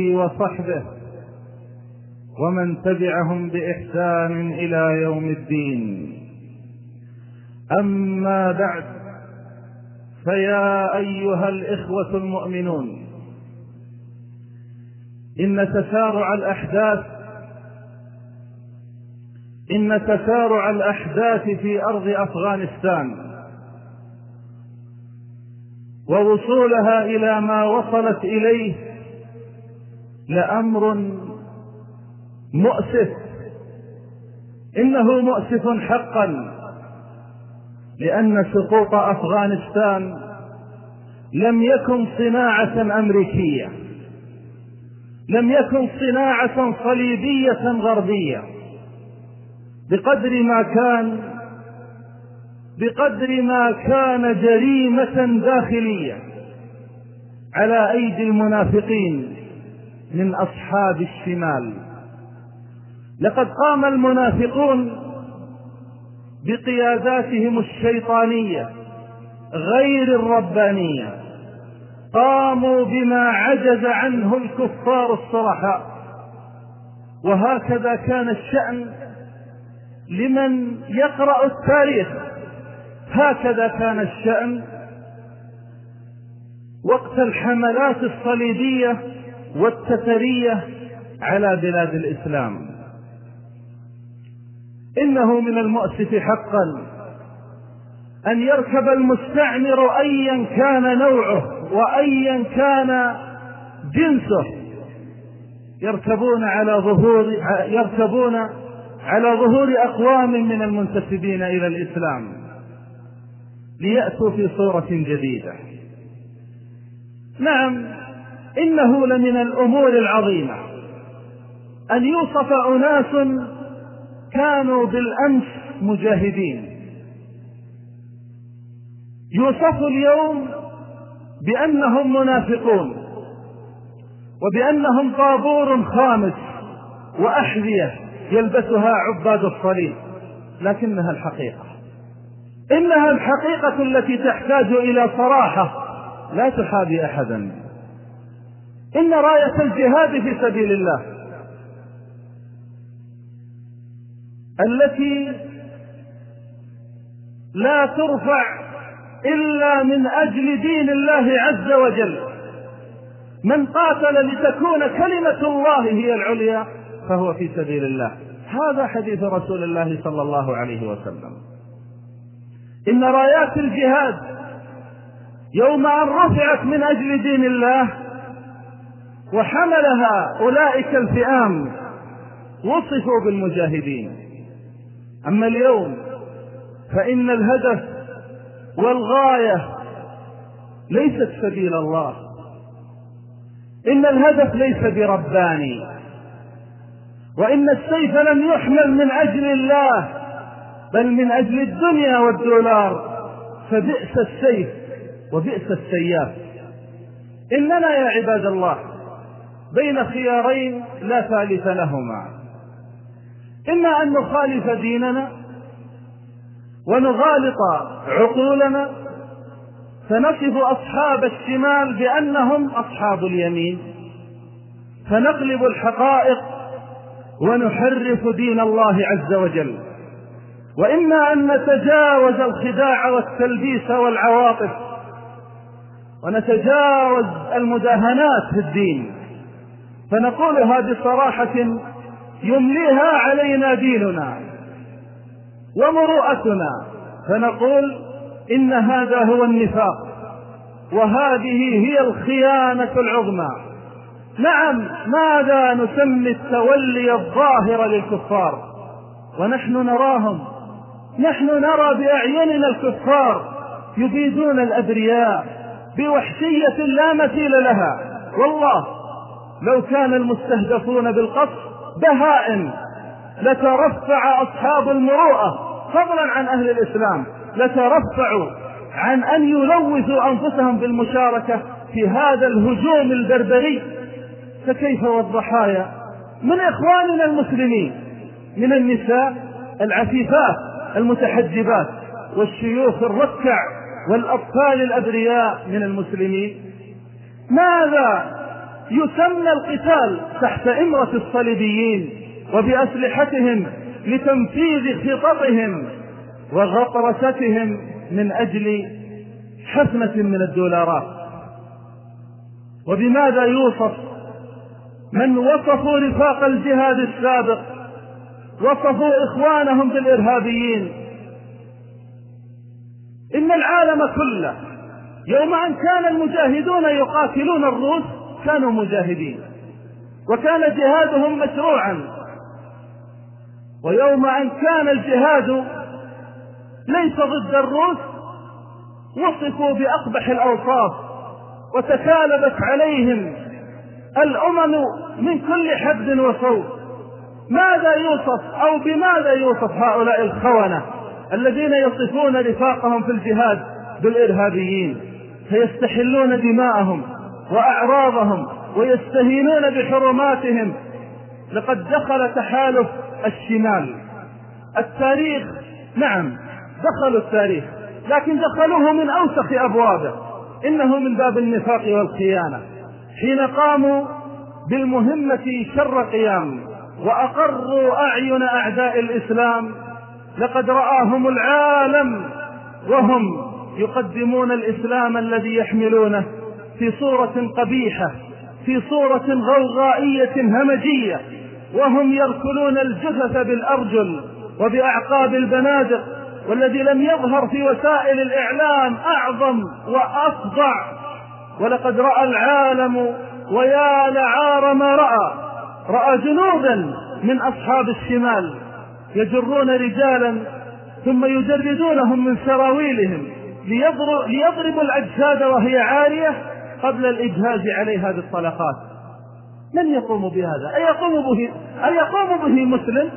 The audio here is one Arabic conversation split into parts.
وصحبه ومن تبعهم بإحسان إلى يوم الدين. أما بعد فيا أيها الإخوة المؤمنون إن تسارع الأحداث إن تسارع الأحداث في أرض أفغانستان ووصولها إلى ما وصلت إليه لأمر مؤسف. إنه مؤسف حقا لأن سقوط أفغانستان لم يكن صناعة أمريكية لم يكن صناعة صليبية غربية. بقدر ما كان بقدر ما كان جريمة داخلية على أيدي المنافقين. من أصحاب الشمال. لقد قام المنافقون بقياداتهم الشيطانية غير الربانية. قاموا بما عجز عنه الكفار الصرحاء. وهكذا كان الشأن لمن يقرأ التاريخ. هكذا كان الشأن وقت الحملات الصليبية والتترية على بلاد الإسلام. إنه من المؤسف حقا أن يركب المستعمر أيا كان نوعه وأيا كان جنسه. يركبون على ظهور يركبون على ظهور أقوام من المنتسبين إلى الإسلام ليأتوا في صورة جديدة. نعم إنه لمن الأمور العظيمة. أن يوصف أناس كانوا بالأمس مجاهدين. يوصف اليوم بأنهم منافقون وبأنهم طابور خامس وأحذية يلبسها عباد الصليب. لكنها الحقيقة. إنها الحقيقة التي تحتاج إلى صراحة لا تحابي أحدا. إن راية الجهاد في سبيل الله التي لا ترفع إلا من أجل دين الله عز وجل. من قاتل لتكون كلمة الله هي العليا فهو في سبيل الله. هذا حديث رسول الله صلى الله عليه وسلم. إن رايات الجهاد يوم أن رفعت من أجل دين الله وحملها أولئك الفئام. وصفوا بالمجاهدين. أما اليوم فإن الهدف والغاية ليست سبيل الله. إن الهدف ليس برباني وإن السيف لم يحمل من أجل الله بل من أجل الدنيا والدولار. فبئس السيف وبئس السياف. إننا يا عباد الله بين خيارين لا ثالث لهما. إما أن نخالف ديننا ونغالط عقولنا فنصف أصحاب الشمال بأنهم أصحاب اليمين فنقلب الحقائق ونحرف دين الله عز وجل. وإما أن نتجاوز الخداع والتلبيس والعواطف ونتجاوز المداهنات في الدين. فنقولها بصراحة يمليها علينا ديننا ومروءتنا فنقول إن هذا هو النفاق وهذه هي الخيانة العظمى. نعم ماذا نسمي التولي الظاهر للكفار؟ ونحن نراهم. نحن نرى بأعيننا الكفار يبيدون الأبرياء بوحشية لا مثيل لها. والله لو كان المستهدفون بالقصف بهائم لترفع أصحاب المروءة. فضلا عن أهل الإسلام لترفعوا عن أن يلوثوا أنفسهم بالمشاركة في هذا الهجوم البربري. فكيف والضحايا؟ من إخواننا المسلمين من النساء العفيفات المتحجبات والشيوخ الركع والأطفال الأبرياء من المسلمين. ماذا يسمى القتال تحت إمرة الصليبيين وبأسلحتهم لتنفيذ خططهم وغطرستهم من أجل حفنة من الدولارات. وبماذا يوصف من وصفوا رفاق الجهاد السابق وصفوا إخوانهم بالإرهابيين؟ إن العالم كله يوم أن كان المجاهدون يقاتلون الروس كانوا مجاهدين. وكان جهادهم مشروعا. ويوم أن كان الجهاد ليس ضد الروس وصفوا بأقبح الأوصاف وتكالبت عليهم الأمم من كل حد وصوت ماذا يوصف أو بماذا يوصف هؤلاء الخونة الذين يصفون رفاقهم في الجهاد بالإرهابيين؟ فيستحلون دماءهم. وأعراضهم ويستهينون بحرماتهم لقد دخل تحالف الشمال. التاريخ نعم دخلوا التاريخ لكن دخلوه من أوسخ أبوابه. إنه من باب النفاق والخيانة. حين قاموا بالمهمة شر قيام وأقروا أعين أعداء الإسلام لقد رآهم العالم وهم يقدمون الإسلام الذي يحملونه. في صورة قبيحة في صورة غوغائية همجية وهم يركلون الجثث بالأرجل وبأعقاب البنادق والذي لم يظهر في وسائل الإعلام أعظم وأفظع. ولقد رأى العالم ويا لعار ما رأى رأى جنودا من أصحاب الشمال يجرون رجالا ثم يجردونهم من سراويلهم ليضربوا الأجساد وهي عارية قبل الإجهاز عليها بالطلقات من يقوم بهذا. أيقوم به, أيقوم به مسلم؟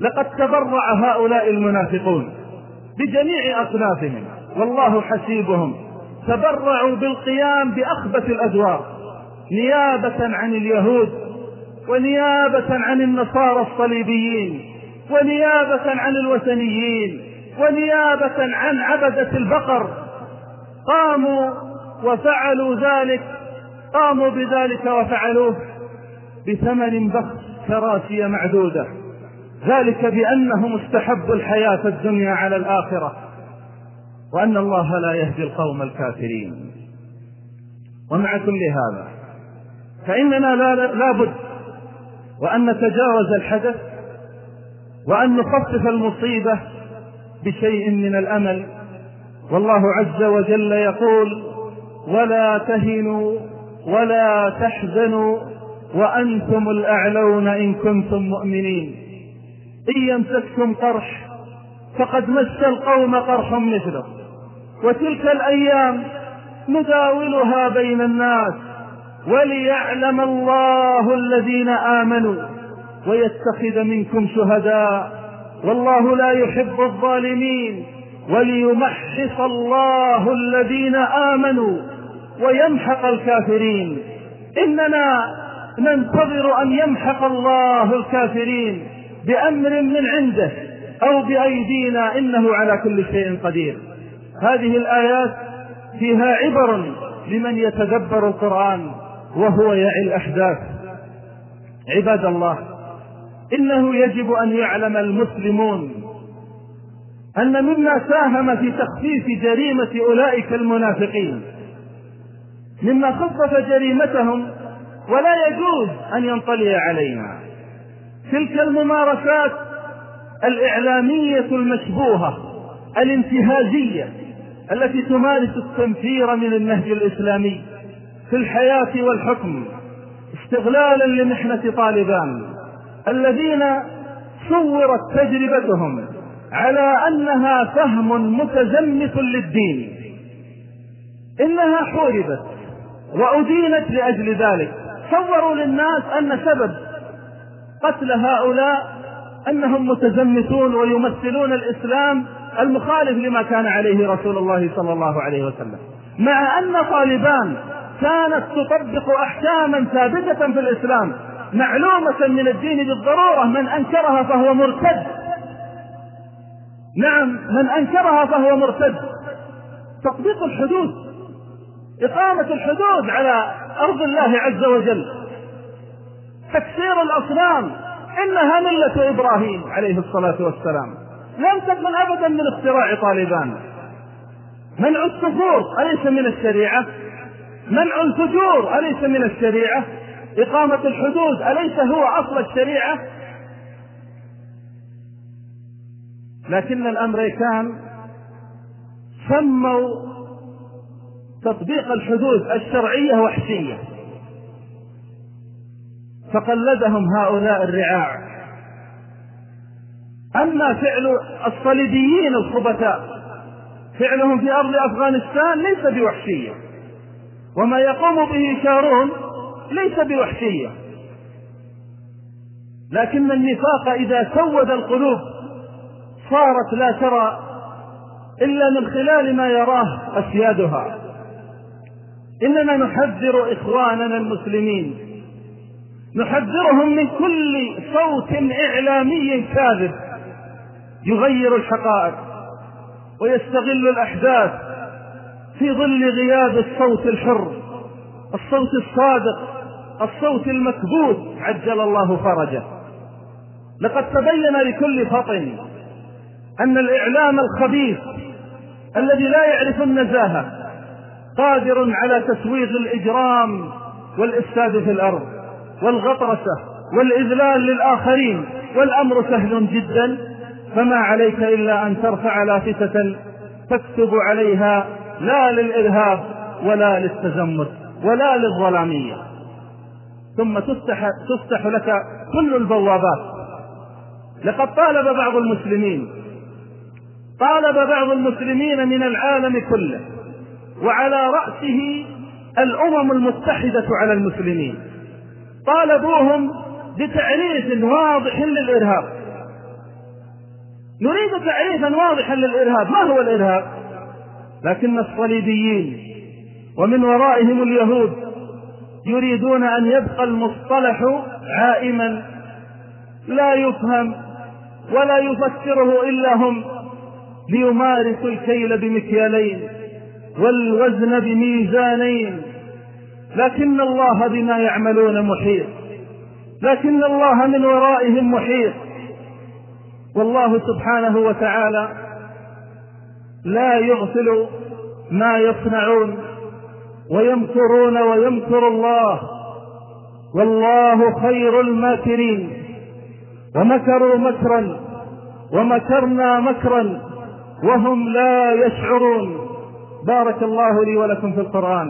لقد تبرع هؤلاء المنافقون بجميع أصنافهم. والله حسيبهم. تبرعوا بالقيام بأخبث الأدوار نيابة عن اليهود ونيابة عن النصارى الصليبيين ونيابة عن الوثنيين ونيابة عن عبدة البقر. قاموا وفعلوا ذلك قاموا بذلك وفعلوه بثمن بخس كراسي معدودة. ذلك بأنهم استحبوا الحياة الدنيا على الآخرة وأن الله لا يهدي القوم الكافرين. ومع كل هذا فإننا لا بد وأن نتجاوز الحدث وأن نخفف المصيبة بشيء من الأمل. والله عز وجل يقول ولا تهنوا ولا تحزنوا وأنتم الأعلون إن كنتم مؤمنين. إن يمسككم قرح فقد مس القوم قرح مثله. وتلك الأيام نداولها بين الناس وليعلم الله الذين آمنوا ويتخذ منكم شهداء. والله لا يحب الظالمين وليمحص الله الذين آمنوا ويمحق الكافرين. إننا ننتظر أن يمحق الله الكافرين بأمر من عنده أو بأيدينا إنه على كل شيء قدير. هذه الآيات فيها عبر لمن يتدبر القرآن وهو يعي الأحداث. عباد الله إنه يجب أن يعلم المسلمون أن مما ساهم في تخفيف جريمة أولئك المنافقين مما خفف جريمتهم ولا يجوز أن ينطلي علينا. تلك الممارسات الإعلامية المشبوهة الانتهازية التي تمارس التنفير من النهج الإسلامي في الحياة والحكم استغلالا لمحنة طالبان الذين صورت تجربتهم على أنها فهم متزمت للدين. إنها حوربت وأدينت لأجل ذلك. صوروا للناس أن سبب قتل هؤلاء أنهم متزمتون ويمثلون الإسلام المخالف لما كان عليه رسول الله صلى الله عليه وسلم. مع أن طالبان كانت تطبق أحكاما ثابتة في الإسلام معلومة من الدين بالضرورة من أنكرها فهو مرتد. نعم من أنكرها فهو مرتد. تطبيق الحدود. إقامة الحدود على أرض الله عز وجل. تكسير الأصنام إنها ملة إبراهيم عليه الصلاة والسلام. لم تكن أبدا من اختراع طالبان. منع السفور أليس من الشريعة؟ منع الفجور أليس من الشريعة؟ إقامة الحدود أليس هو أصل الشريعة؟ لكن الأمريكان سموا تطبيق الحدود الشرعية وحشية فقلدهم هؤلاء الرعاع. أما فعل الصليبيين الخبثاء فعلهم في أرض أفغانستان ليس بوحشية. وما يقوم به شارون ليس بوحشية. لكن النفاق إذا سود القلوب صارت لا ترى إلا من خلال ما يراه أسيادها. إننا نحذر إخواننا المسلمين. نحذرهم من كل صوت إعلامي كاذب يغير الحقائق ويستغل الأحداث في ظل غياب الصوت الحر الصوت الصادق الصوت المكبوت عجل الله فرجه. لقد تبين لكل فطن أن الإعلام الخبيث الذي لا يعرف النزاهة قادر على تسويغ الإجرام والإفساد في الأرض والغطرسة والإذلال للآخرين والأمر سهل جدا فما عليك إلا أن ترفع لافتة تكتب عليها لا للإرهاب ولا للتزمت ولا للظلامية. ثم تفتح, تفتح لك كل البوابات. لقد طالب بعض المسلمين طالب بعض المسلمين من العالم كله وعلى رأسه الأمم المتحدة على المسلمين. طالبوهم بتعريف واضح للإرهاب. نريد تعريفا واضحا للإرهاب. ما هو الإرهاب؟ لكن الصليبيين ومن ورائهم اليهود يريدون أن يبقى المصطلح عائما. لا يفهم ولا يفسره إلا هم ليمارسوا الكيل بمكيالين. والوزن بميزانين. لكن الله بما يعملون محيط. لكن الله من ورائهم محيط. والله سبحانه وتعالى لا يغفل ما يصنعون ويمكرون ويمكر الله. والله خير الماكرين. ومكروا مكرا ومكرنا مكرا وهم لا يشعرون. بارك الله لي ولكم في القرآن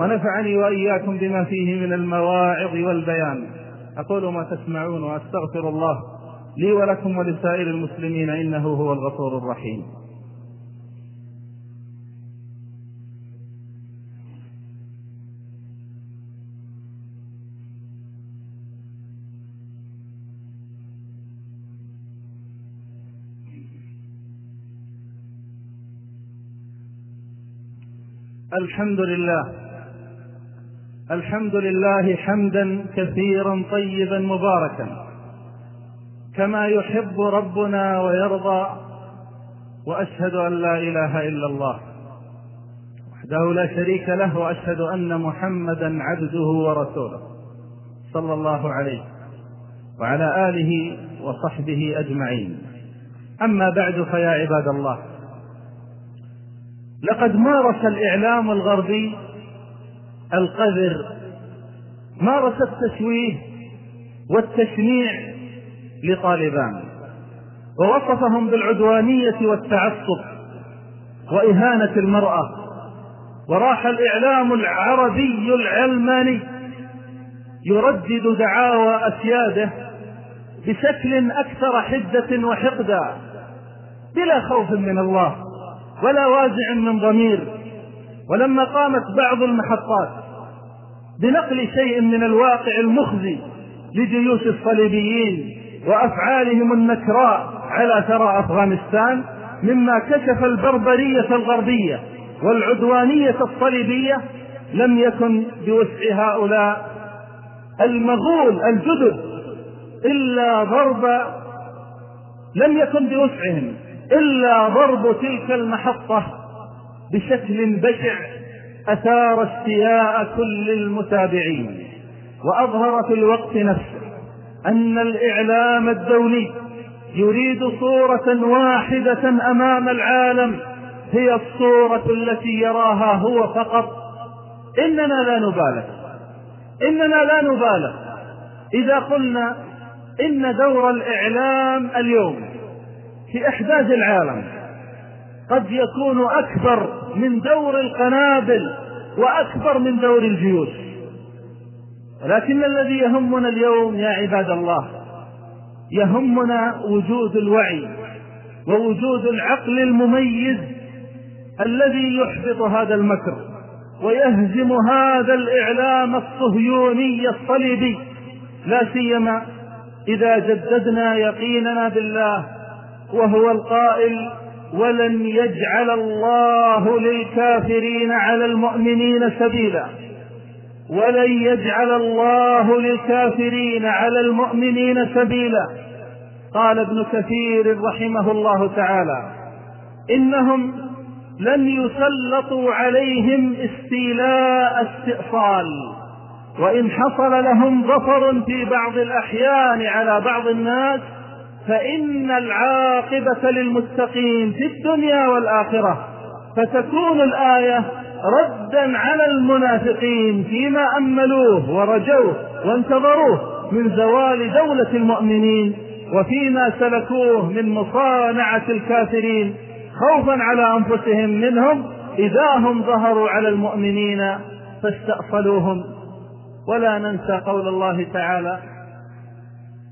ونفعني وإياكم بما فيه من المواعظ والبيان. أقول ما تسمعون وأستغفر الله لي ولكم ولسائر المسلمين إنه هو الغفور الرحيم. الحمد لله. الحمد لله حمدا كثيرا طيبا مباركا. كما يحب ربنا ويرضى. وأشهد أن لا إله إلا الله. وحده لا شريك له وأشهد أن محمدا عبده ورسوله. صلى الله عليه وعلى آله وصحبه أجمعين. أما بعد فيا عباد الله. لقد مارس الإعلام الغربي القذر مارس التشويه والتشنيع لطالبان ووصفهم بالعدوانية والتعصب وإهانة المرأة وراح الإعلام العربي العلماني يردد دعاوى أسياده بشكل أكثر حدة وحقدا بلا خوف من الله. ولا وازع من ضمير. ولما قامت بعض المحطات بنقل شيء من الواقع المخزي لجيوش الصليبيين وأفعالهم النكراء على ثرى أفغانستان مما كشف البربرية الغربية والعدوانية الصليبية لم يكن بوسع هؤلاء المغول الجدد إلا ضرب لم يكن بوسعهم. إلا ضرب تلك المحطة بشكل بشع أثار استياء كل المتابعين. وأظهر في الوقت نفسه أن الإعلام الدولي يريد صورة واحدة أمام العالم هي الصورة التي يراها هو فقط. إننا لا نبالغ. إننا لا نبالغ. إذا قلنا إن دور الإعلام اليوم في إحداث العالم. قد يكون أكبر من دور القنابل وأكبر من دور الجيوش. ولكن الذي يهمنا اليوم يا عباد الله يهمنا وجود الوعي ووجود العقل المميز الذي يحبط هذا المكر ويهزم هذا الإعلام الصهيوني الصليبي. لا سيما إذا جددنا يقيننا بالله وهو القائل ولن يجعل الله للكافرين على المؤمنين سبيلا. ولن يجعل الله للكافرين على المؤمنين سبيلا. قال ابن كثير رحمه الله تعالى إنهم لن يسلطوا عليهم استيلاء استئصال وإن حصل لهم ظفر في بعض الأحيان على بعض الناس فإن العاقبة للمتقين في الدنيا والآخرة فتكون الآية ردا على المنافقين فيما أملوه ورجوه وانتظروه من زوال دولة المؤمنين وفيما سلكوه من مصانعة الكافرين خوفا على أنفسهم منهم إذا هم ظهروا على المؤمنين فاستأصلوهم. ولا ننسى قول الله تعالى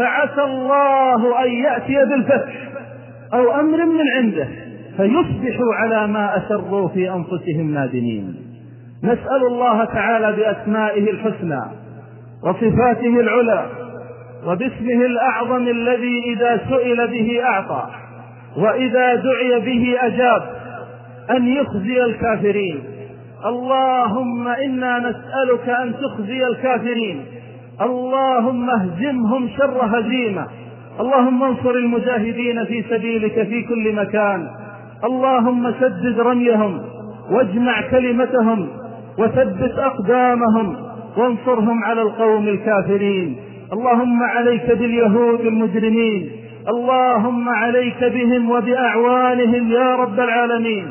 فعسى الله أن يأتي بالفتح أو أمر من عنده فيصبحوا على ما أسروا في أنفسهم نادمين. نسأل الله تعالى بأسمائه الحسنى وصفاته العلى وباسمه الأعظم الذي إذا سئل به أعطى وإذا دعي به أجاب أن يخزي الكافرين. اللهم إنا نسألك أن تخزي الكافرين. اللهم اهزمهم شر هزيمة. اللهم انصر المجاهدين في سبيلك في كل مكان. اللهم سدد رميهم واجمع كلمتهم وثبت أقدامهم وانصرهم على القوم الكافرين. اللهم عليك باليهود المجرمين. اللهم عليك بهم وبأعوانهم يا رب العالمين.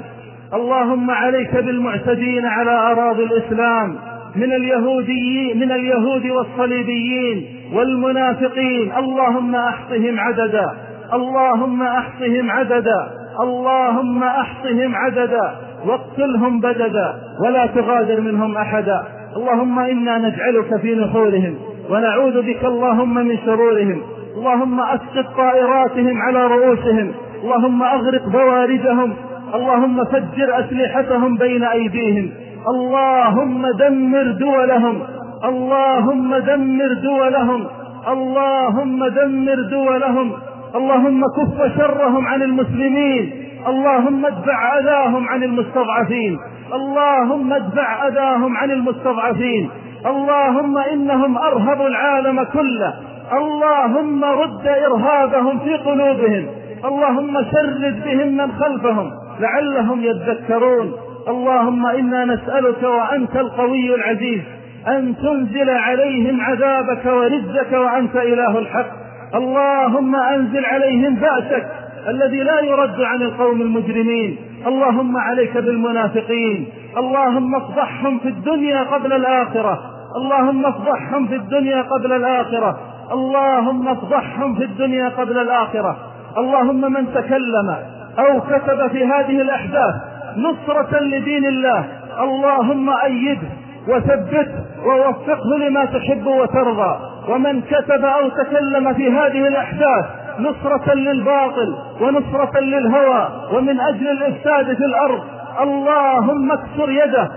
اللهم عليك بالمعتدين على أراضي الإسلام. من اليهوديين من اليهود والصليبيين والمنافقين. اللهم أحصهم عددا. اللهم أحصهم عددا. اللهم أحصهم عددا. واقتلهم بددا. ولا تغادر منهم أحدا. اللهم إنا نجعلك في نحورهم. ونعوذ بك اللهم من شرورهم. اللهم أسقط طائراتهم على رؤوسهم. اللهم أغرق بواردهم اللهم فجر أسلحتهم بين أيديهم. اللهم دمر دولهم. اللهم دمر دولهم. اللهم دمر دولهم. اللهم كف شرهم عن المسلمين. اللهم ادفع أذاهم عن المستضعفين. اللهم ادفع أذاهم عن المستضعفين. اللهم إنهم أرهبوا العالم كله. اللهم رد إرهابهم في قلوبهم. اللهم شرد بهم من خلفهم. لعلهم يذكرون. اللهم إنا نسألك وأنت القوي العزيز أن تنزل عليهم عذابك ورزك وأنت إله الحق. اللهم أنزل عليهم بأسك الذي لا يرد عن القوم المجرمين. اللهم عليك بالمنافقين. اللهم افضحهم في الدنيا قبل الآخرة. اللهم افضحهم في الدنيا قبل الآخرة. اللهم افضحهم في الدنيا قبل الآخرة. اللهم من تكلم أو كتب في هذه الأحداث نصرة لدين الله. اللهم أيده وثبته ووفقه لما تحب وترضى. ومن كتب أو تكلم في هذه الأحداث نصرة للباطل ونصرة للهوى. ومن أجل الإفساد في الأرض اللهم اكسر يده.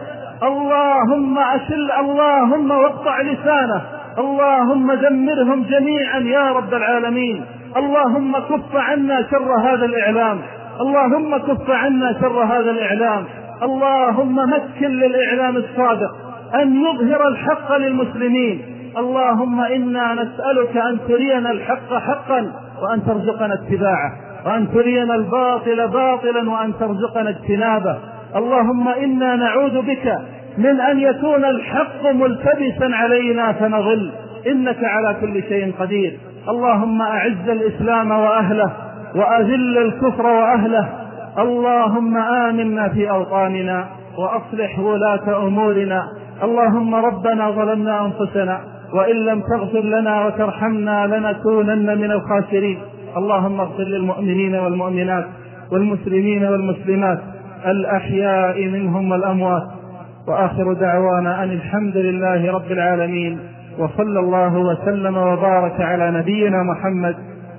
اللهم أشل اللهم واقطع لسانه. اللهم دمرهم جميعا يا رب العالمين. اللهم كف عنا شر هذا الإعلام. اللهم كف عنا شر هذا الإعلام. اللهم مكن للإعلام الصادق. أن يظهر الحق للمسلمين. اللهم إنا نسألك أن ترينا الحق حقا وأن ترزقنا اتباعه. وأن ترينا الباطل باطلا وأن ترزقنا اجتنابه. اللهم إنا نعوذ بك من أن يكون الحق ملتبسا علينا فنضل إنك على كل شيء قدير. اللهم أعز الإسلام وأهله. وأذل الكفر وأهله. اللهم آمنا في أوطاننا وأصلح ولاة أمورنا. اللهم ربنا ظلمنا أنفسنا وإن لم تغفر لنا وترحمنا لنكونن من الخاسرين. اللهم اغفر للمؤمنين والمؤمنات والمسلمين والمسلمات الأحياء منهم والأموات. وآخر دعوانا أن الحمد لله رب العالمين. وصلى الله وسلم وبارك على نبينا محمد